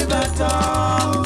river town.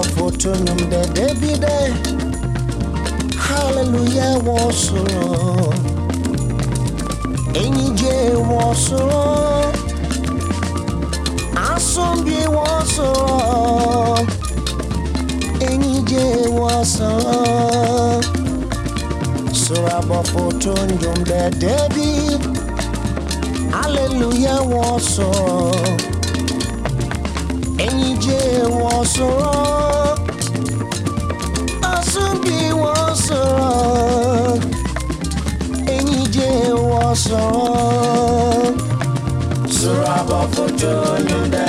Foto nnwom dɛdɛ bi dɛ halleluya wɔ soro enyigye wɔ soro asomdwe wɔ soro enyigye wɔ soro soro abɔfo to nnwom dɛdɛ bi enyigye wɔ soro bí wọ́n sọ̀rọ̀ ẹ̀yin jẹ́ wọ́n sọ̀rọ̀. sọ̀rọ̀ àbọ̀ fojú ló dá.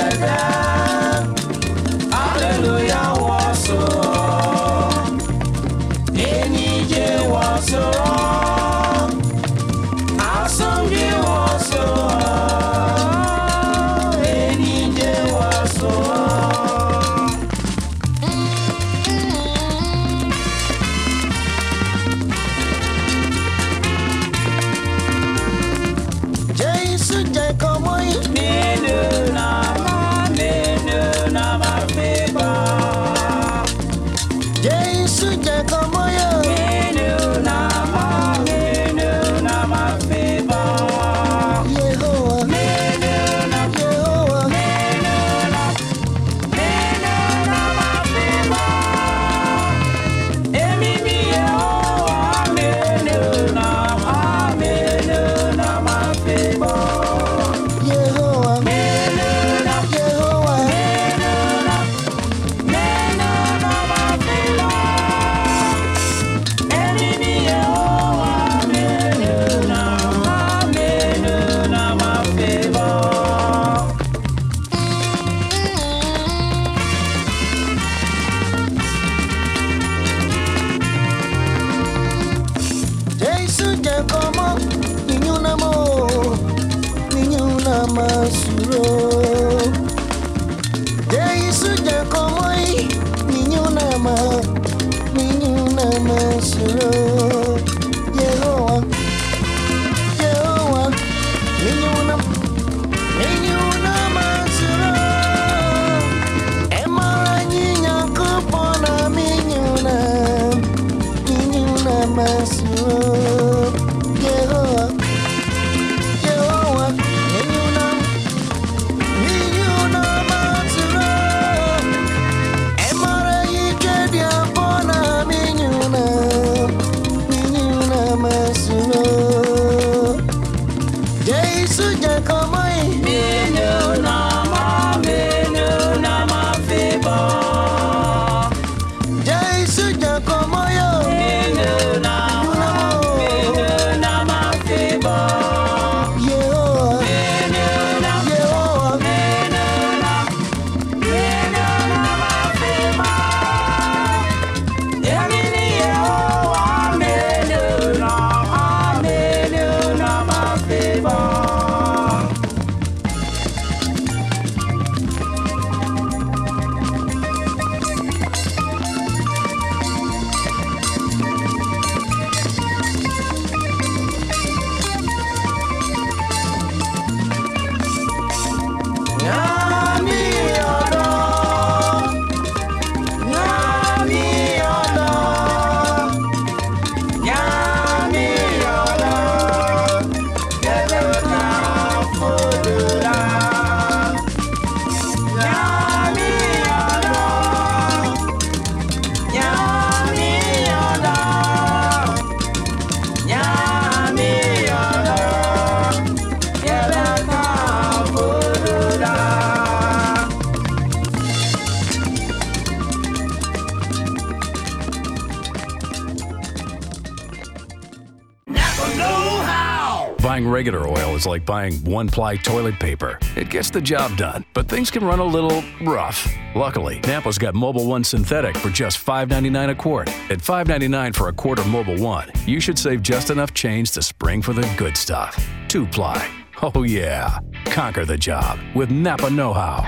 Buying regular oil is like buying one ply toilet paper. It gets the job done, but things can run a little rough. Luckily, Napa's got Mobil One Synthetic for just $5.99 a quart. At $5.99 for a quart of Mobil One, you should save just enough change to spring for the good stuff. Two ply. Oh, yeah. Conquer the job with Napa Know How.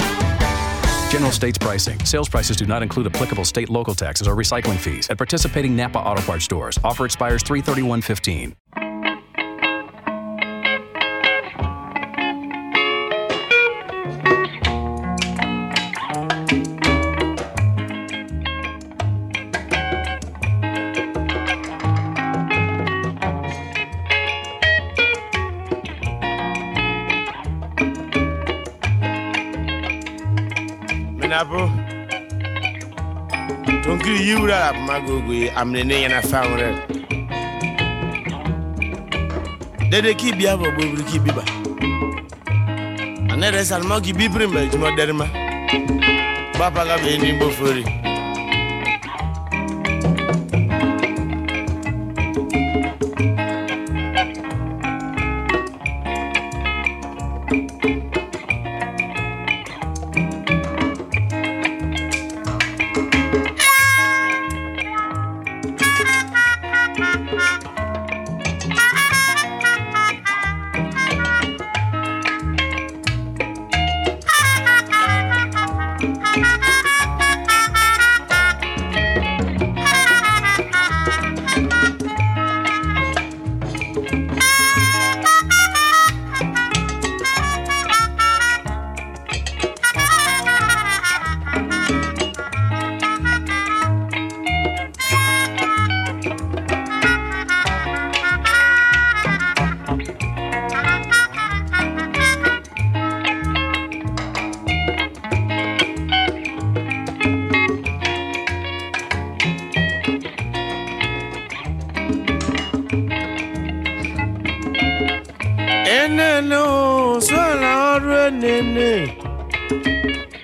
General states pricing. Sales prices do not include applicable state local taxes or recycling fees at participating Napa Auto Parts stores. Offer expires 331.15. napo tõnkr yiura la bõma googui am le ne yẽna fãorɛ dede kɩ biafo bobri kɩ biba a ne rɛ salma kɩ bibrẽmba tɩma dɛrma bapa ka bee nimbo fori.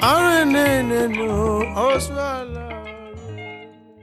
arenenenu, oswala.